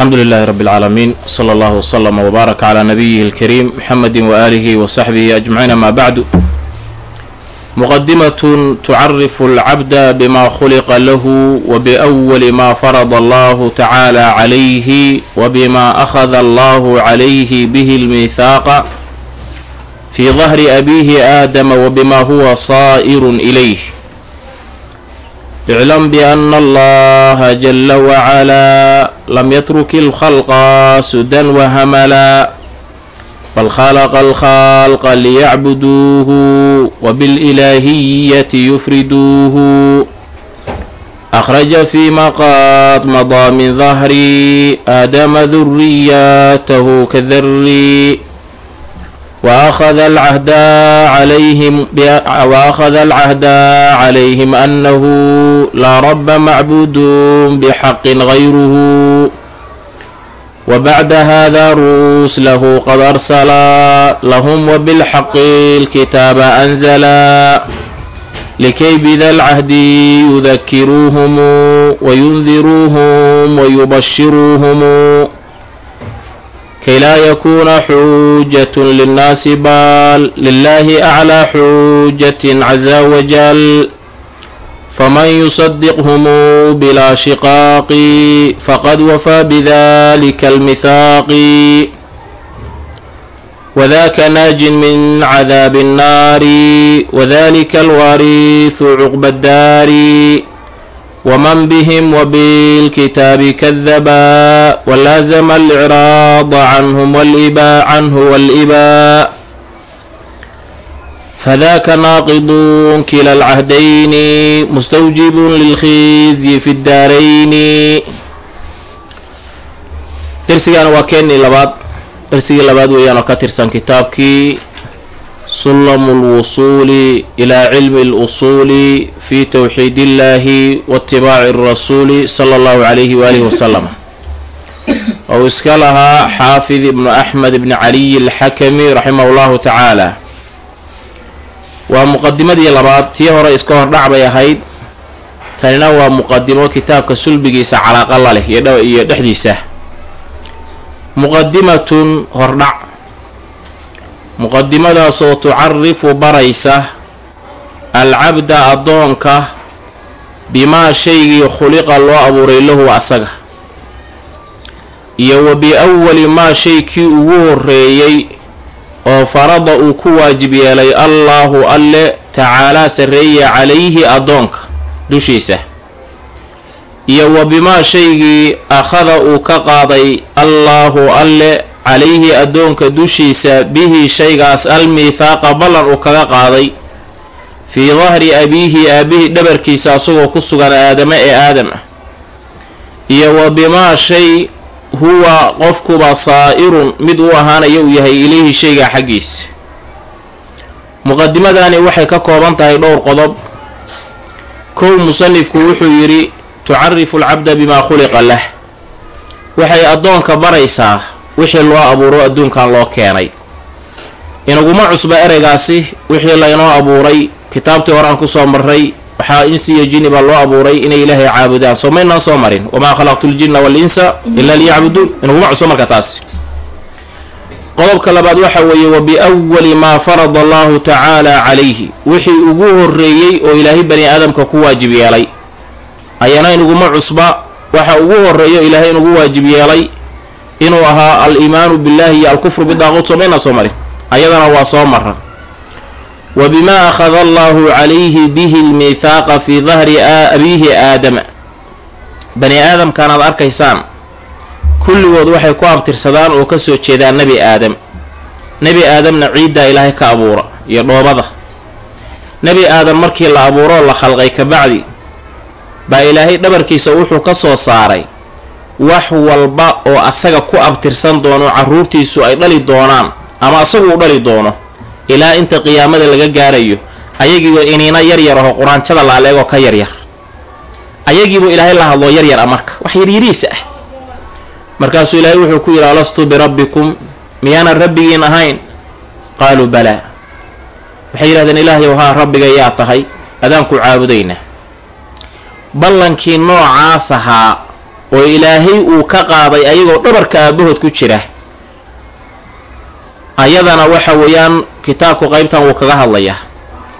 alxamdu lilaahi rabbi اlcaalamiin sala allah wslama wbaaraka calaa nabiyihi اlkariim muxamadi waaalihi wasaxbihi ajmaciin ama bacdu. Muqadimatun tucarifu alcabda bima khuliqa lahu wa biawali ma farada allahu tacaala calayhi wa bima akhada allahu calayhi bihi lmihaaqa fii dahri abiihi aadama wa bima huwa saa'irun ilayh iclam bأna allaha jala wacalaa lam yatruk اlkhalqa sudan wahamala bal khalaqa alkhalqa liyacbuduuhu wbililahiyati yufriduuhu akhraja fima qad madaa min dahri aadama duriyatahu kadari وأخذ العهد عليهم وأخذ العهد عليهم أنه لا رب معبود بحق غيره وبعد هذا رسله قد أرسل لهم وبالحق الكتاب أنزلا لكي بذا العهد يذكروهم وينذروهم ويبشروهم kay laa yakuuna xuujatun linnaasi baal lilaahi aclaa xuujatin casa wajal faman yusadiqhumu bilaa shiqaaqi faqad wafaa bidalika almithaaqi wadaka naajin min cadaabi annaari wadalika alwaariisu cuqba addaari wman bhm wbilkitaabi kadaba wlaazma alcraada canhum canhu wاlibaa fadaka naaqidun kila alcahdayni mustawjibun lilkhizyi fi اdaarayni darsigan waa keenii labaad darsigii labaad weeyaan oo ka sulamu lwusuuli ilaa cilmi اlusuuli fi towxiid illahi waitibaaci rasuuli sala allahu calayhi waalihi wasalam ou iska lahaa xaafid ibnu axmed ibni caliy alxakami raximah llahu tacaala waa muqadimadii labaad tii hore iska hordhac bay ahayd tanina waa muqadimo kitaabka sulbigiisa calaaqa la leh iyo dhexdiisa muqadimatun hordhac muqadimadaasoo tucarifu baraysa alcabda addoonka bimaa shaygii khuliqa loo abuuray lahu asaga iyo wa biawali maa shay kii ugu horreeyey oo farada uu ku waajib yeelay allaahu alle tacaalaa sarreeya calayhi addoonka dushiisa iyo wa bimaa shaygii akhada uu ka qaaday allaahu alle calayhi addoonka dushiisa bihi shaygaas almiithaaqa ballan uu kaga qaaday. Fii dahri abiihi aabbihi dhabarkiisa asagoo ku sugan aadama ee aadam ah. Iyo wa bimaa shay huwa qofkuba saa'irun mid uu ahaanaya uu yahay ilayhi shaygaa xaggiisa muqadimadani waxay ka kooban tahay dhowr qodob. Kow musanifku wuxuu yidhi tucarifu alcabda bimaa khuliqa lah. Waxay addoonka baraysaa wixii loo abuuro adduunkan loo keenay. Inaguma cusba ereygaasi wixii laynoo abuuray kitaabtii hore aan ku soo marray waxaa insi iyo jinni baa loo abuuray inay ilaahay caabudaan. Soo maynaan soo marin. Wamaa khalaqtu ljinna waal-insa ilaa liyacbuduun inaguma cusba marka taasi. Qodobka labaad waxa weeye wa biawali maa farada allahu tacaala calayhi. Wixii ugu horreeyey oo ilaahay bani aadamka ku waajib yeelay. Ayana inaguma cusba. Waxa ugu horreeyo ilaahay inugu waajib yeelay inuu ahaa al-iimaanu billahi iyo alkufru bidaaquud soomayna soo marin. Ayadana waa soo mara wa bimaa akhada allahu calayhi bihi lmiithaaqa fii dahri abiihi aadama. Bani aadamkan aad arkaysaan kulligood waxay ku abtirsadaan oo ka soo jeedaan nebi aadam. Nebi aadamna ciiddaa ilaahay ka abuura iyo dhoobada. Nebi aadam markii la abuuroo la khalqay kabacdi baa ilaahay dhabarkiisa wuxuu ka soo saaray wax walba oo asaga ku abtirsan doono caruurtiisu ay dhali doonaan ama asagu u dhali doono ilaa inta qiyaamada laga gaarayo ayagiiba iniina yaryar aho quraanjada laaleegoo ka yaryar ayagiibuu ilaahay la hadloo yaryar a marka wax yaryariisa ah. Markaasuu ilaahay wuxuu ku yidhi alastu birabbikum miyaanan rabbigiin ahayn? Qaaluu balaa waxay yidhahdeen ilaahayow haa rabbiga yaa tahay adaanku caabudaynaa ballankii noocaas ahaa oo ilaahay uu ka qaaday ayagoo dhabarka aabahood ku jira. Ayadana waxa weeyaan kitaabku qeybtan wuu kaga hadlayaa.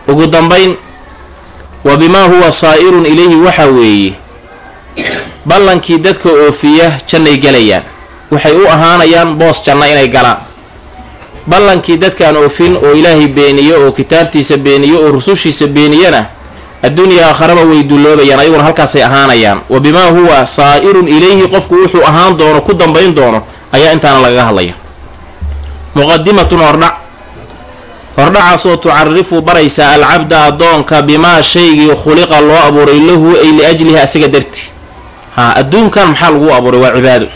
Ugu dambayn wa bimaa huwa saa'irun ilayhi waxa weeye ballankii dadka oofiya jannay gelayaan. Waxay u ahaanayaan boos janna inay galaan. Ballankii dadkaan oofin oo ilaahay beeniyo oo kitaabtiisa beeniyo oo rusushiisa beeniyana adduuniya aakharaba way dulloobayaan ayaguna halkaasay ahaanayaan. Wa bimaa huwa saa'irun ilayhi qofku wuxuu ahaan doono ku dambayn doono ayaa intaana lagaga hadlaya. Muqadimatun hordhac. Hordhacaasoo tucarifu baraysaa alcabda addoonka bimaa shaygii khuliqa loo abuuray lahu ay liajlihi asiga darti haa adduunkan maxaa lagu abuuray? Waa cibaado.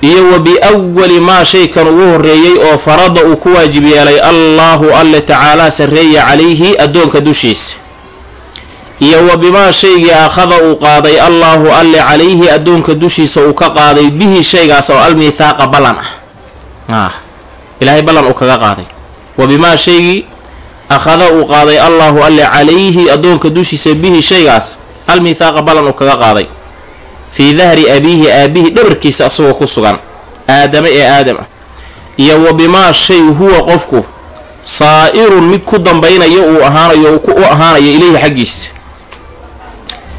Iyo wa biawali maa shaykan ugu horreeyey oo farada uu ku waajib yeelay allaahu alle tacaalaa sarreeya calayhi addoonka dushiisa iyo wa bimaa shaygii akhada uu qaaday allaahu alle calayhi addoonka dushiisa uu ka qaaday bihi shaygaas oo almithaaqa ballan ah. Ilaahay ballan uu kaga qaaday. Wa bimaa shaygii akhada uu qaaday allaahu alle calayhi addoonka dushiisa bihi shaygaas almithaaqa ballan uu kaga qaaday. Fii dahri abiihi aabihi dhabarkiisa asagoo ku sugan aadame ee aadam ah iyo wa bimaa shay huwa qofku saa'irun mid ku dambaynayo uu ahaanayo u ahaanayo ilayhi xaggiisa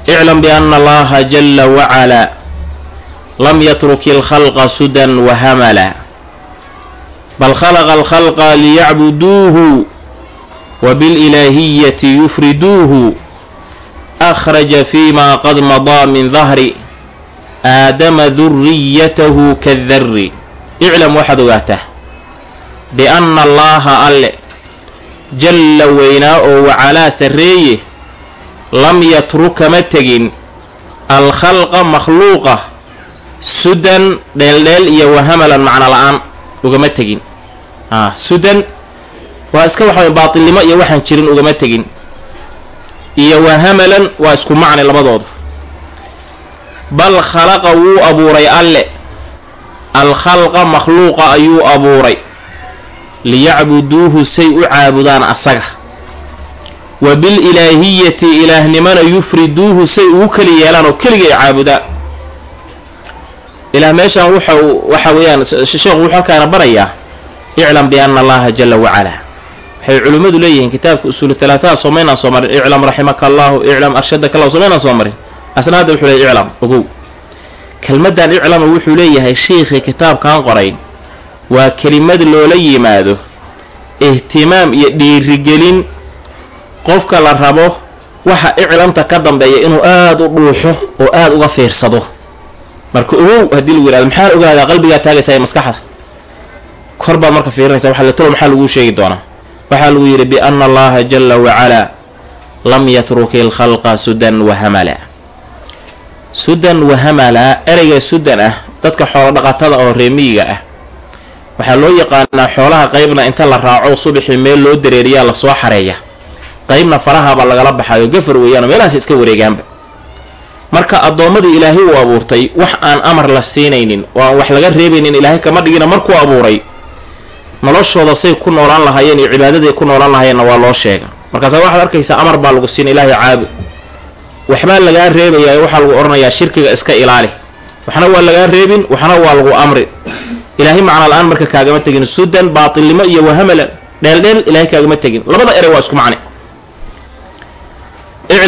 iclam biana allaha jala wacalaa lam yatruki alkhalqa sudan wahamala bal khalaqa alkhalqa liyacbuduuhu wa bililaahiyati yufriduuhu akhraja fiima qad madaa min dahri aadama duriyatahu kadari iclam waxaad ogaataa bianna allaaha alle jalla weynaa oo wacalaa sarreeye lam yatruka ma tegin. Alkhalqa makhluuqa sudan dheeldheel iyo wahamalan macno la'aan ugama tegin. A sudan waa iska waxaway baatilnimo iyo waxaan jirin ugama tegin. Iyo wahamalan waa isku macni labadoodu. Bal khalaqa wuu abuuray alle. Alkhalqa makhluuqa ayuu abuuray. Liyacbuduuhu say u caabudaan asaga wa bililaahiyati ilaahnimana yufriduuhu say ugu keli yeelaan oo keligay caabudaan ilaah meeshaan wuxa waxa weeyaan sheekhu wuxuu halkaana barayaa iclam biana allaha jala wacalaa waxay culimmadu leeyihiin kitaabka usuulu talaataha soomaynaan soo marin iclam raximaka allaahu iclam arshadaka allah soomaynaan soo marin asna hadda wuxuu leey iclam ogow kelmaddan iclama wuxuu leeyahay sheikhii kitaabkan qoray waa kelimad loola yimaado ihtimaam iyo dhiirigelin qofka la rabo waxa iclamta ka dambeeya inuu aada u dhuuxo oo aada uga fiirsado. Marka ogow haddii lagu yihahdo maxaa ogaadaa qalbigaa taagaysa ee maskaxda? Kor baad marka fiirinaysa waxa la talo maxaa laguu sheegi doonaa? Waxaa lagu yidhi biana allaha jala wacalaa lam yatruki alkhalqa sudan wahamala sudan wahamala ereyga sudan ah dadka xoolo dhaqatada oo reemiyiga ah waxaa loo yaqaanaa xoolaha qeybna inta la raaco subaxii meel loo dareeriyaa la soo xareeya qeybna farahabaa lagala baxayo gafar weeyaano meelahaas iska wareegaanba. Marka addoommadii ilaahay uu abuurtay wax aan amar la siinaynin oo aan wax laga reebaynin ilaahay kama dhigina markuu abuuray noloshooda say ku noolaan lahaayeen iyo cibaadaday ku noolaan lahayeenna waa loo sheega. Markaasa waxaad arkaysaa amar baa lagu siina ilaahay caabud waxbaa lagaa reebayaa waxaa lagu odhanayaa shirkiga iska ilaali. Waxna waa lagaa reebin waxna waa lagu amri. Ilaahay macna la'aan marka kaagama tegin sudan baatilnimo iyo wahamalan dheeldheel ilaahay kaagama tegin. Labada erey waa isku macni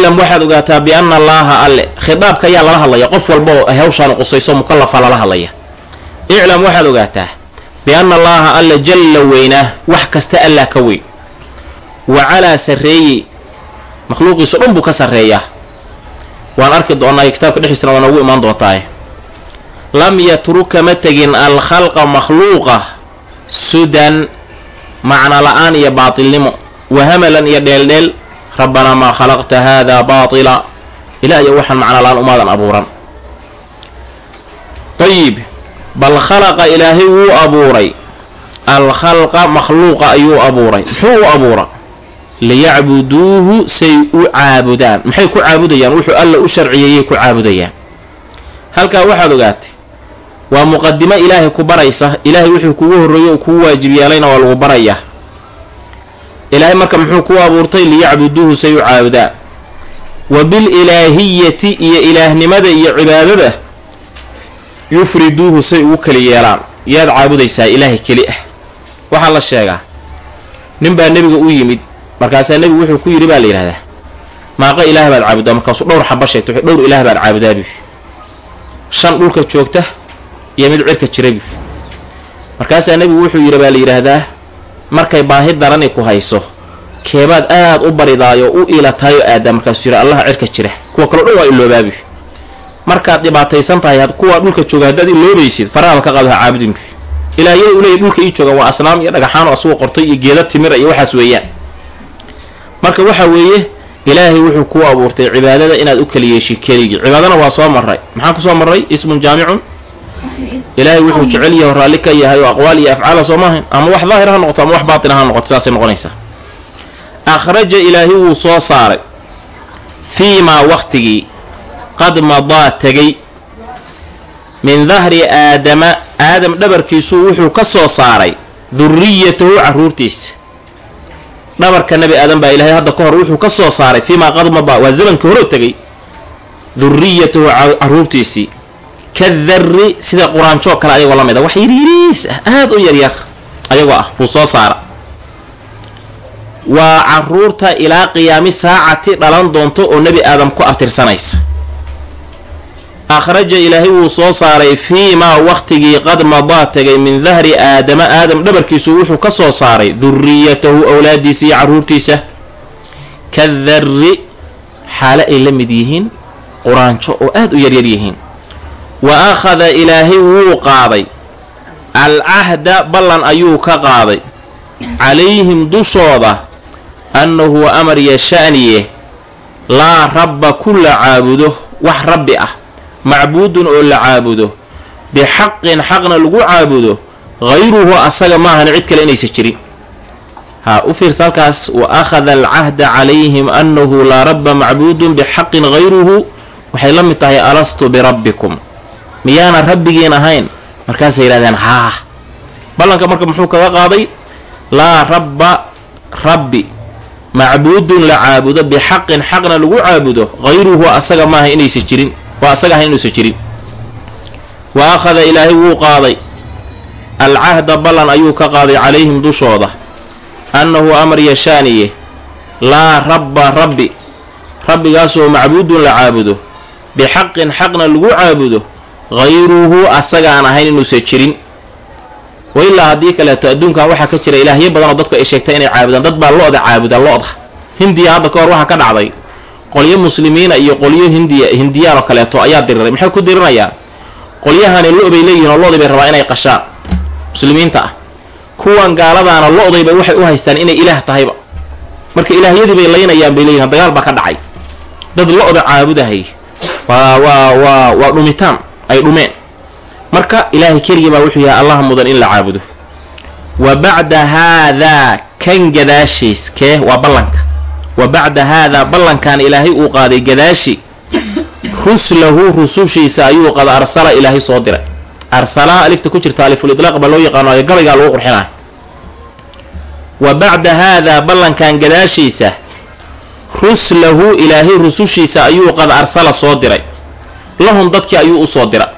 iclam waxaad ogaataa biana allaaha alle. Khitaabka ayaa lala hadlaya qof walba oo hawshaan qusayso mukallafa lala hadlaya. Iclam waxaad ogaataa biana allaaha alle jalla weynaa wax kasta allah ka weyn. Wa calaa sarreeyi makhluuqiiso dhan buu ka sarreeyaa. Waan arki doonaa kitaabka dhexdiisana waa noogu imaan doontaaye lam yatruka ma tegin alkhalqa makhluuqa sudan macna la'aan iyo baatilnimo. Wahamalan iyo dheeldheel rabbanaa maa khalaqta haadaa baatila ilaahayo waxaan macna la'aan umaadan abuuran ayib bal khalaqa ilaahay wuu abuuray alkhalqa makhluuqa ayuu abuuray muxuu u abuura liyacbuduuhu say u caabudaan maxay ku caabudayaan wuxuu alla u sharciyeeyay ku caabudayaan halkaa waxaad ogaatay waa muqadimo ilaahay ku baraysa ilaahay wuxuu kugu horreeyo uu kugu waajib yeelayna waa lagu barayaa ilaahay marka muxuu kuu abuurtay liyacbuduuhu say u caabudaan wa bililaahiyati iyo ilaahnimada iyo cibaadada yufriduuhu say ugu keli yeelaan. Yaad caabudaysaa ilaahay keli ah. Waxaa la sheegaa nin baa nebiga u yimid. Markaasaa nebigu wuxuu ku yidhi baa la yidhahdaa maaqa ilaah baad caabudaa markaasuu dhowr xaba sheegta dhowr ilaah baad caabudaabi shan dhulka joogta iyo mid cirka jirabi markaasaa nebigu wuxuu yidhi baa la yidhaahdaa markay baahi darani ku hayso keebaad aad u baridaayo u iilataayo aadaa markaasuu yidhi allaha cirka jira kuwa kaleo dhan waa iloobaabi. Markaad dhibaataysan tahay kuwa dhulka jooga haddaad iloobaysid farahaba ka qaado ha caabudin ilaahyada u leeya dhulka ii joogaan waa asnaam iyo dhagaxaan oo qortay iyo geeda timira iyo waxaas weeyaan. Marka waxa weeye ilaahay wuxuu kuu abuurtay cibaadada inaad u kala yeeshid keligii. Cibaadana waa soo maray maxaan ku soo maray ismun jaamicun ilaahay wuxuu jecel yahay raalli ka yahay oo aqwaal iyo afcaala soo maahayn ama wax daahir ha noqoto ama wax baatina ha noqoto saasay noqonaysaa akhraja ilaahay wuu soo saaray fii maa waqtigii qad madaa tegay min dahri aadama. Aadam dhabarkiisuu wuxuu ka soo saaray duriyatahu caruurtiisa. Dhabarka nabi aadan baa ilaahay hadda ka hor wuxuu ka soo saaray fii maa qad madaa waa zamankii hore tegay duriyatahu caruurtiisii kadarri sida quraanjoo kale ayagoo la mid a wax yaryariis ah aada u yaryar ayagoo ah buu soo saara waa carruurta ilaa qiyaami saacati dhalan doonto oo nebi aadam ku abtirsanaysa. Akhraja ilaahay wuu soo saaray fii maa waqtigii qad madaa tegay min dahri aadama. Aadam dhabarkiisu wuxuu ka soo saaray duriyatahu awlaadiisa iyo caruurtiisa. Kadarri xaale ay la mid yihiin quraanjo oo aada u yaryar yihiin wa akhada ilaahay wuu qaaday alcahda ballan ayuu ka qaaday calayhim dushooda annahu amar yasha'niye laa rabba ku la caabudo wax rabbi ah macbuudun oo la caabudo. Bixaqin xaqna lagu caabudo hayruhu asaga maahan cid kale inaysa jirin. Ha u fiirsa halkaas wa akhada alcahda calayhim annahu laa rabba macbuudun bixaqin hayruhu waxay la mid tahay alastu birabbikum miyaana rabbigiin ahayn. Markaasay yidhahdeen haa ballanka marka muxuu kaga qaaday? Laa rabba rabbi. Macbuudun la caabudo. Bixaqin xaqna lagu caabudo. Hayruhu asaga maaha inaysa jirin. Waa asaga ahayn inuusa jirin. Wa akhada ilaahay wuu qaaday. Alcahda ballan ayuu ka qaaday calayhim dushooda. Annahu amar yashaaniye laa rabba rabbi. Rabbigaasoo macbuudun la caabudo. Bixaqin xaqna lagu caabudo hayruhu asagaan ahayn inuusa jirin wa ilaa haddii kaleeto adduunkan waxaa ka jira ilaahyo badanoo dadku ay sheegtay inay caabudaan dad baa lo-da caabuda lo-da hindiya hadda ka hor waxaa ka dhacday qolyo muslimiina iyo qolyo hindiya hindiyaan oo kaleeto ayaa diriray maxay ku dirinayaan qolyahani lo-bay leeyihiin oo lo-day bay rabaa inay qashaan muslimiinta ah kuwan gaaladaana lo-dayba waxay u haystaan inay ilaah tahayba marka ilaahyadii bay laynayaan bay leeyihiin dagaal baa ka dhacay dad lo-da caabudahay waa waa waa waa dhumitaan ay dhumeen. Marka ilaahay keligii baa wuxuu yahay allah mudan in la caabudo. Wa bacda haadaa kan gadaashiis kee waa ballanka. Wa bacda haadaa ballankan ilaahay uu qaaday gadaashi ruslahu rusushiisa ayuu qad arsala ilaahay soo diray. Arsalaa alifta ku jirta aliful idlaaq baa loo yaqaano gabaygaa lagu qurxinaa wa bacda haadaa ballankan gadaashiisa ruslahu ilaahay rusushiisa ayuu qad arsala soo diray lahum dadkii ayuu u soo dira.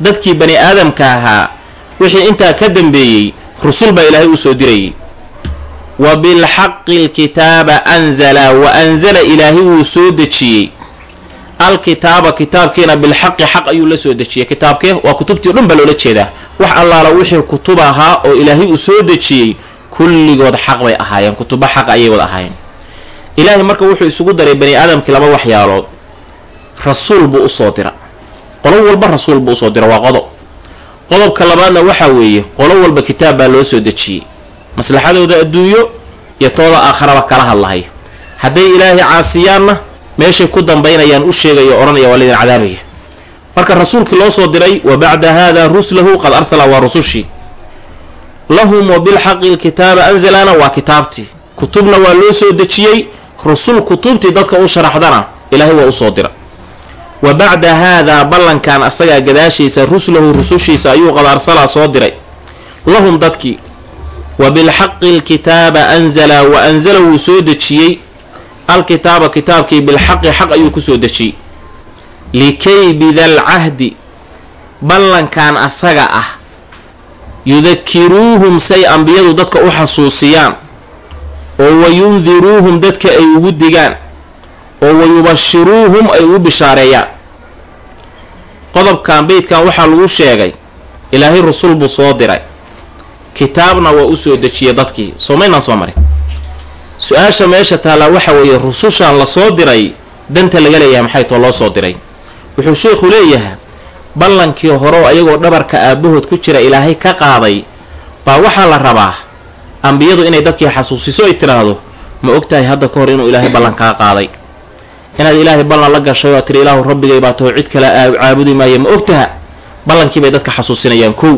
Dadkii bani aadamka ahaa wixii intaa ka dambeeyey rusul baa ilaahay u soo dirayay wa bilxaqi alkitaaba anzala wa anzala ilaahay wuu soo dejiyey. Alkitaaba kitaabkiina bilxaqi xaq ayuu la soo dejiyey. Kitaabkee? Waa kutubtii o dhan baa loola jeedaa. Wax allaala wixii kutub ahaa oo ilaahay uu soo dejiyey kulligood xaq bay ahaayeen. Kutubo xaq ayay wada ahaayeen. Ilaahay marka wuxuu isugu daray bani aadamkii laba waxyaalood rasuul buu u soo dira. Qolo walba rasuul buu u soo dira waa qodob. Qodobka labaadna waxaa weeye qolo walba kitaab baa loo soo dejiyey. Maslaxadooda adduunyo iyo tooda aakharaba kala hadlahay hadday ilaahay caasiyaanna meeshay ku dambaynayaan u sheegaya odhanaya waa laydin cadaabaya marka rasuulkii loo soo diray wa bacda haada ruslahu qad arsala waa rusushii. Lahum wa bilxaqi lkitaaba anzalana waa kitaabtii. Kutubna waa loo soo dejiyey. Rusul kutubtii dadka u sharaxdana ilaahay waa u soo dira wa bacda haadaa ballankan asagaa gadaashiisa ruslahu rusushiisa ayuu qad arsalaa soo diray. Lahum dadkii wa bilxaqi alkitaaba anzala wa anzala wuu soo dejiyey. Alkitaaba kitaabkii bilxaqi xaq ayuu ku soo dejiyey. Likay bidalcahdi ballankan asaga ah yudakiruuhum say ambiyadu dadka u xasuusiyaan oo wayundiruuhum dadka ay ugu digaan oo wayubashiruuhum ay ugu bishaareeyaan. Qodobkan beydkan waxaa lagu sheegay ilaahay rusul buu soo diray. Kitaabna waa u soo dejiyay dadkii. Soomaynaan soo marin. Su'aasha meesha taallaa waxa weeye rusushan la soo diray danta laga leeyahay maxay too loo soo diray? Wuxuu sheikhu leeyahay ballankii horeo ayagoo dhabarka aabbahood ku jira ilaahay ka qaaday baa waxaa la rabaa ambiyadu inay dadkii xasuusiso ay tidhaahdo ma ogtahay hadda ka hor inuu ilaahay ballan kaa qaaday inaad ilaahay ballan la gashay oo tiri ilaahu rabbigay baa taho cid kale caabudi maaya ma ogtaha? Ballankiibay dadka xasuusinayaan kow.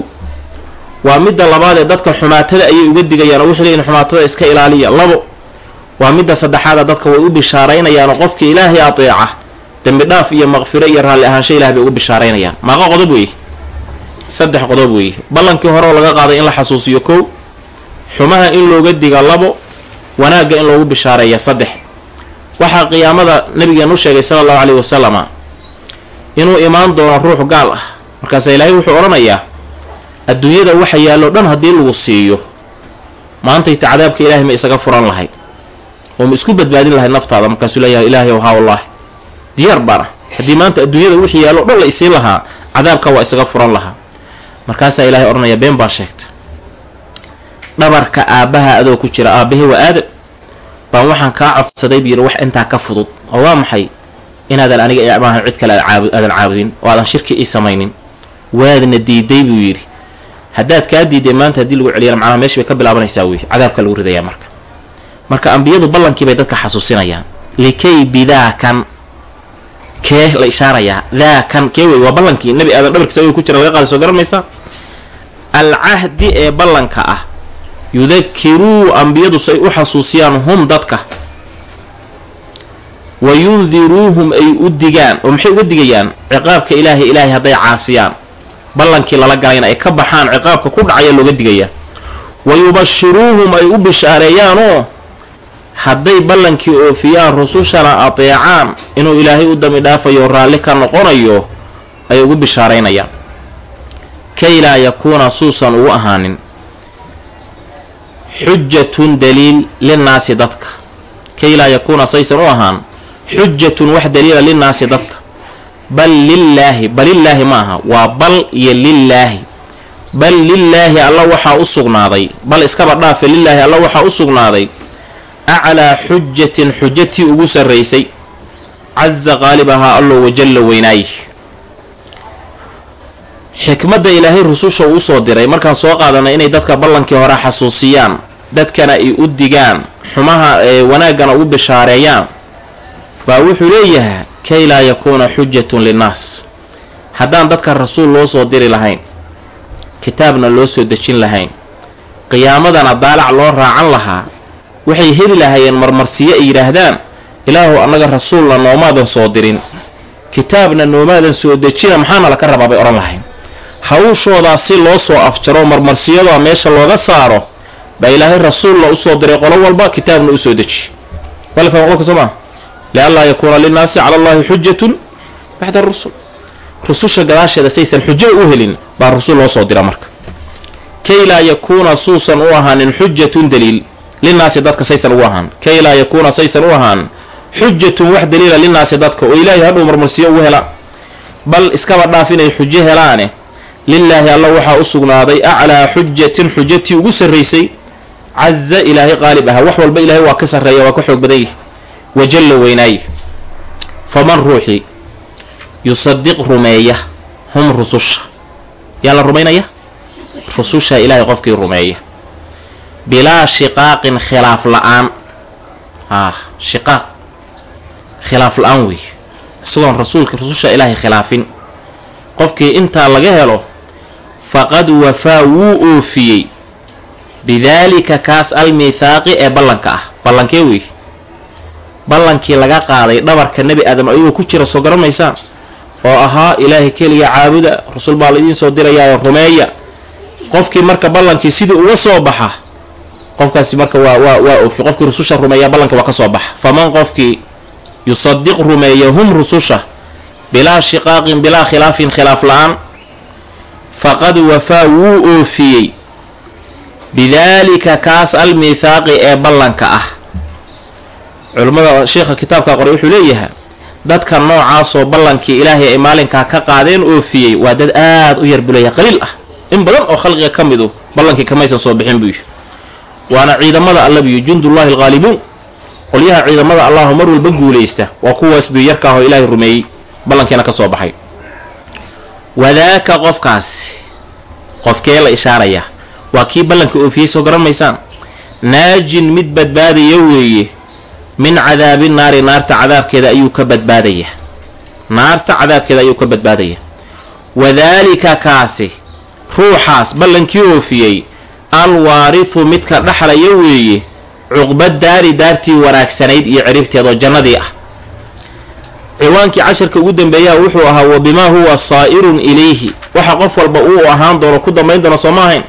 Waa midda labaad ee dadka xumaatada ayay uga digayaan oo waxay leeyihiin xumaatada iska ilaaliya. Labo waa midda saddexaada dadka way u bishaaraynayaan oo qofkii ilaahay ateeca dembi dhaaf iyo maqfiro iyo raalli ahaansho ilaah bay ugu bishaaraynayaan maaqa qodob weeye saddex qodob weeye ballankii hore oo laga qaaday in la xasuusiyo kow. Xumaha in looga diga labo wanaagga in loogu bishaareeya saddex waxaa qiyaamada nabigeenu sheegay sala allahu caleyhi wasalama inuu imaan doono ruux gaal ah. Markaasa ilaahay wuxuu odhanayaa adduunyada waxa yaallo dhan haddii lagu siiyo maantayta cadaabka ilaahay ma isaga furan lahay oo ma isku badbaadin lahay naftaada. Markaasuu leeyahay ilaahay ow haa wallaahi diyaar baan ah. Haddii maanta adduunyada wixii yaallo dhan la isiin lahaa cadaabka waa isaga furan lahaa. Markaasaa ilaahay odhanaya been baa sheegta dhabarka aabbaha adoo ku jira aabbahay waa aadam baan waxaan kaa codsaday buu yidhi wax intaa ka fudud. Oo waa maxay? Inaadan aniga maahan cid kale aadan caabudin oo aadan shirki ii samaynin. Waadna diiday buu yidhi. Haddaad kaa diiday maanta haddii lagu celiyana macnaha meeshi bay ka bilaabanaysaa wey cadaabka lagu ridayaa marka. Marka ambiyadu ballankii bay dadka xasuusinayaan. Likay bidaakan kee la ishaarayaa? Daakan kee wey? Waa ballankii. Nebi aadan dhabarkiisa ku jira laga qaada soo garan maysaa alcahdi ee ballanka ah yudakiruu ambiyadu say u xasuusiyaan hum dadka. Wa yundiruuhum ay u digaan oo maxay uga digayaan? Ciqaabka ilaahay ilaahay hadday caasiyaan. Ballankii lala galayna ay ka baxaan ciqaabka ku dhacaya looga digayaa wa yubashiruuhum ay u bishaareeyaanoo hadday ballankii oofiyaan rusushana ateecaan inuu ilaahay u dami dhaafayo raalli ka noqonayo ay ugu bishaaraynayaan kay laa yakuuna suusan ugu ahaanin xujatun daliil linnaasi dadka. Kay laa yakuuna saysan u ahaan xujatun wax daliila linnaasi dadka. Bal lilaahi balilaahi ma aha waa bal iyo lilaahi bal lilaahi alla waxaa u sugnaaday bal iskaba dhaafe lilaahi alla waxaa u sugnaaday aclaa xujatin xujatii ugu sarraysay. Casa qaalib ahaa allo wajalla weynaay xikmadda ilaahay rususha uu u soo diray markaan soo qaadanay inay dadka ballankii hore xasuusiyaan dadkana ay u digaan xumaha ee wanaaggana ugu bishaareeyaan. Baa wuxuu leeyahay kay laa yakuuna xujatun linnaas. Haddaan dadka rasuul loo soo diri lahayn kitaabna loo soo dejin lahayn qiyaamadana daalac loo raacan lahaa waxay heli lahaayeen marmarsiyo ay yidhaahdaan ilaahu annaga rasuulna noomaadan soo dirin. Kitaabna noomaadan soo dejina maxaana laka rabaa bay odhan lahayn hawshoodaa si loo soo afjaro marmarsiyadaa meesha looga saaro baa ilaahay rasuulna u soo diray qolo walba kitaabna u soo deji. Wala fahma qolka soo lianlaa yakuuna linnaasi cala allahi xujatun bacda rusul rususha gadaasheeda saysan xujo u helin baa rasuul loo soo dira marka. Kay laa yakuuna suusan u ahaanin xujatun daliil linnaasi dadka saysan ugu ahaan. Kay laa yakuuna saysan u ahaan xujatun wax daliila linnaasi dadka oo ilaahay hadhow marmarsiyo ugu hela. Bal iskaba dhaaf inay xujo helaane lilaahi alla waxaa u sugnaaday aclaa xujatin xujatii ugu sarraysay caza ilaahay qaalib aha. Wax walba ilaahay waa ka sarreeya waa ka xoog badan yahi wajalla weynaaye faman ruuxii yusadiq rumeeya. Hum rususha. Yaa la rumaynaya rususha ilaahay qofkii rumeeya. Bilaa shiqaaqin khilaaf la'aan. Ah shiqaaq. Khilaaf la'aan wey. Isagoon rasuulka rususha ilaahay khilaafin. Qofkii intaa laga helo faqad wafaa wuu oofiyey. Bidaalika kaas al miithaaqi ee ballanka ah. Ballankee wey ballankii laga qaaday dhabarka nebi aadam ayagoo ku jira soo garanaysaan? Oo ahaa ilaahay keliya caabuda rasul baa laidiin soo dirayaayo rumeeya. Qofkii marka ballankii sidii uga soo baxa qofkaasi marka waa waa waa ofi qofkii rususha rumeeya ballanka waa ka soo baxa. Faman qofkii yusadiq rumeeya hum rususha bilaa shiqaaqin bilaa khilaafin khilaaf la'aan faqad wafaa wuu oofiyey. Bidaalika kaas almithaaqi ee ballanka ah. Culimmada sheikha kitaabka qoray wuxuu leeyahay dadka noocaasoo ballankii ilaahay ay maalinkaa ka qaadeen oofiyey waa dad aada u yar bulaya qaliil ah. In badan oo khalqiga ka midu ballankii kamaysan soo bixin buu yihi waana ciidamada alla biyo jundullaahi alghaalibuun. Qolyaha ciidamada allahu mar walba guulaysta waa kuwaas biyo yarkaahoo ilaahay rumeeyey ballankiina ka soo baxay wadaaka qofkaasi qofkee la ishaaraya? Waa kii ballanka oofiyey soo garan maysaan. Naajin mid badbaadaya weeye min cadaabi naari naarta cadaabkeeda ayuu ka badbaadaya. Naarta cadaabkeeda ayuu ka badbaadaya. Wadaalika kaasi ruuxaas ballankii oofiyey alwaarihu midka dhaxlaya weeye cuqba daari daartii wanaagsanayd iyo ciribteed oo jannadii ah ciwaankii casharka ugu dambeeyaha wuxuu ahaa wa bimaa huwa saa'irun ilayhi. Waxa qof walba uu ahaan doono ku dambayn doono soo ma ahayn.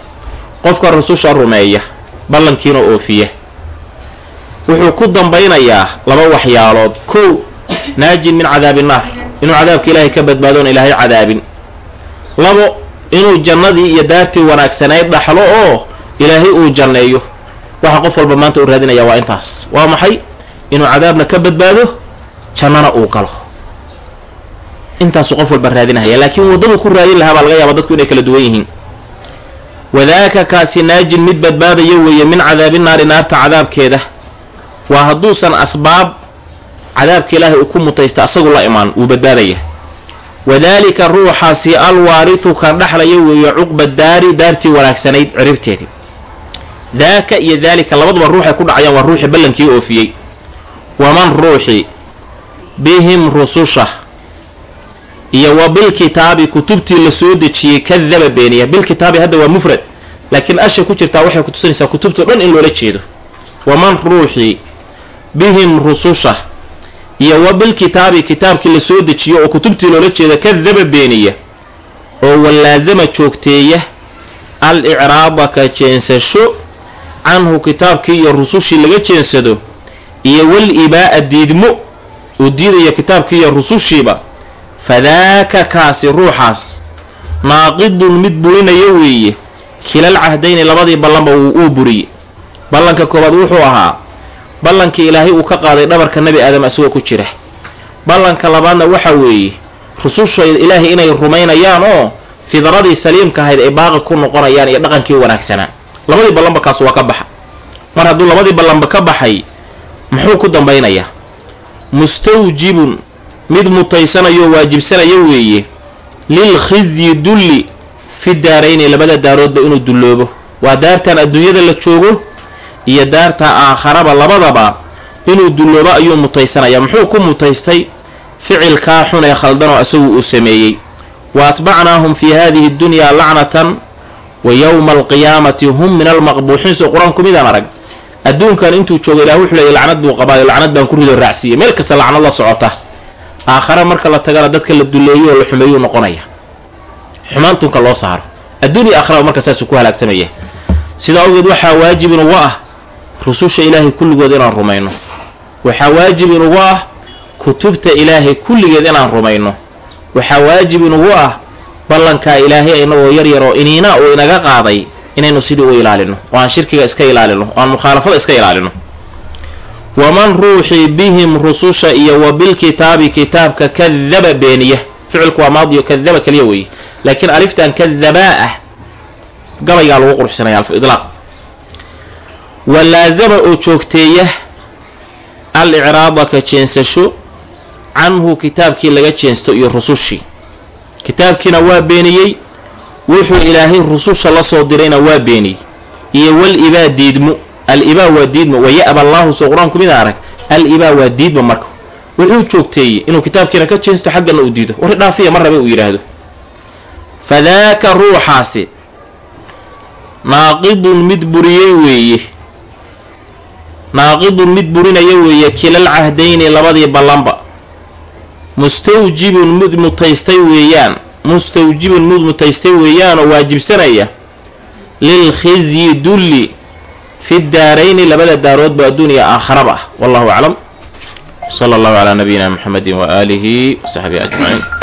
Qofka rususha rumeeya ballankiina oofiya. Wuxuu ku dambaynayaa laba waxyaalood. Kow naajin min cadaabi naar. Inuu cadaabka ilaahay ka badbaadoon ilaahay cadaabin. Labo inuu jannadii iyo daartii wanaagsanayd dhaxlo oo ilaahay uu janneeyo. Waxa qof walba maanta uu raadinaya waa intaas. Waa maxay? Inuu cadaabna ka badbaado jannana uu galo. Intaasuu qof walba raadinahaya laakiin waddaduu ku raadin lahaa baa laga yaaba dadku inay kala duwan yihiin. Wadaaka kaasi naajin mid badbaadaya weeye min cadaabi naari naarta cadaabkeeda. Waa hadduusan asbaab cadaabka ilaahay uu ku mutaysta asagu la imaan wuu badbaadaya. Wadaalika ruuxaasi alwaarihu kan dhaxlaya weeye cuqba daari daartii wanaagsanayd ciribteedii daaka iyo daalika labaduba ruuxay ku dhacayaan waa ruuxii ballankii oofiyey. Waman ruuxi bihim rususha. Iyo wa bilkitaabi kutubtii la soo dejiyey kadaba beeniya bilkitaabi hadda waa mufrad laakiin asha ku jirtaa waxay kutusinaysaa kutubtao dhan in loola jeedo. Waman ruuxii bihim rususha. Iyo wa bilkitaabi kitaabkii la soo dejiyo oo kutubtii loola jeeda kadaba beeniya oo wallaasama joogteeya al icraada ka jeensasho canhu kitaabkii iyo rusushii laga jeensado iyo wal ibaa'a diidmo uu diidaya kitaabkii iyo rusushiiba fadaaka kaasi ruuxaas naaqidun mid burinaya weeye kilal cahdayni labadii ballanba uu buriyey. Ballanka koowaad wuxuu ahaa ballankii ilaahay uu ka qaaday dhabarka nebi aadam isagoo ku jira. Ballanka labaadna waxa weeye rususha ilaahay inay rumaynayaan oo fidradii saliimka ahayd ay baaqi ku noqonayaan iyo dhaqankii wanaagsanaa labadii ballanba kaas waa ka baxa. Mar hadduu labadii ballanba ka baxay muxuu ku dambaynayaa mustawjibun mid mutaysanayo waajibsanaya weeye lil khizyi dulli fi daarayni labada daaroodba inuu dulloobo. Waa daartan adduunyada la joogo iyo daarta aakharaba labadaba inuu dulloobo ayuu mutaysanaya muxuu ku mutaystay? Ficilkaa xun ee khaldanoo isagu uu sameeyey. Wa atbacnaahum fii hadihi dunyaa lacnatan wa yowma alqiyaamati hum min almaqbuuxiin soo qur'aanku midaan arag adduunkan intuu joogo ilah wuxuu leeyay lacnad buu qabaayo lacnad baan ku rido raacsiiyey meel kasta lacnad la socota. Aakhare marka la tagana dadka la duleeyo oo la xumeeyuu noqonaya. Xumaantunka loo saaro. Adduun iyo aakhiraba marka saasuu ku halaagsamaya sidaa awgeed waxaa waajib inugu ah rususha ilaahay kulligood inaan rumayno. Waxaa waajib inugu ah kutubta ilaahay kulligeed inaan rumayno. Waxaa waajib inugu ah ballankaa ilaahay inagoo yaryar oo iniina uu inaga qaaday inaynu sidii u ilaalino oo aan shirkiga iska ilaalino oo aan mukhaalafada iska ilaalino. Waman ruuxii bihim rususha iyo wa bilkitaabi kitaabka kadaba beeniya. Ficilku waa maadiyo kadaba kaliya weeye. Laakiin aliftan kadabaa ah gabaygaa lagu qurxsanaya alfu idlaaq. Wa laasama oo joogteeya al ka jeensasho canhu kitaabkii laga jeensto iyo rusushii. Kitaabkiina waa beeniyey wuxuu ilaahay rususha la soo dirayna waa beeniyey iyo wal ibaa diidmo al ibaa waa diidmo waya-ba allaahu soo qur'aanku mid arag al ibaa waa diidmo marka. Wuxuu joogteeyey inuu kitaabkiina ka jeensto xaggana uu diido. Wari dhaafiya mar rabe uu yidhaahdo fadaaka ruuxaasi. Naaqidun mid buriyey weeye. Naaqidun mid burinaya weeye kilal cahdayni labadii ballanba. Mustawjibun mid mutaystay weeyaan mustawjibun mid mutaystay weeyaanoo waajibsanaya lil khizyi dulli fi daarayni labada daaroodba adduuniya aakharaba ah. Wallahu aclam. Sala allahu calaa nabiyina muxamedi wa aalihi wa saxbihi ajmaciin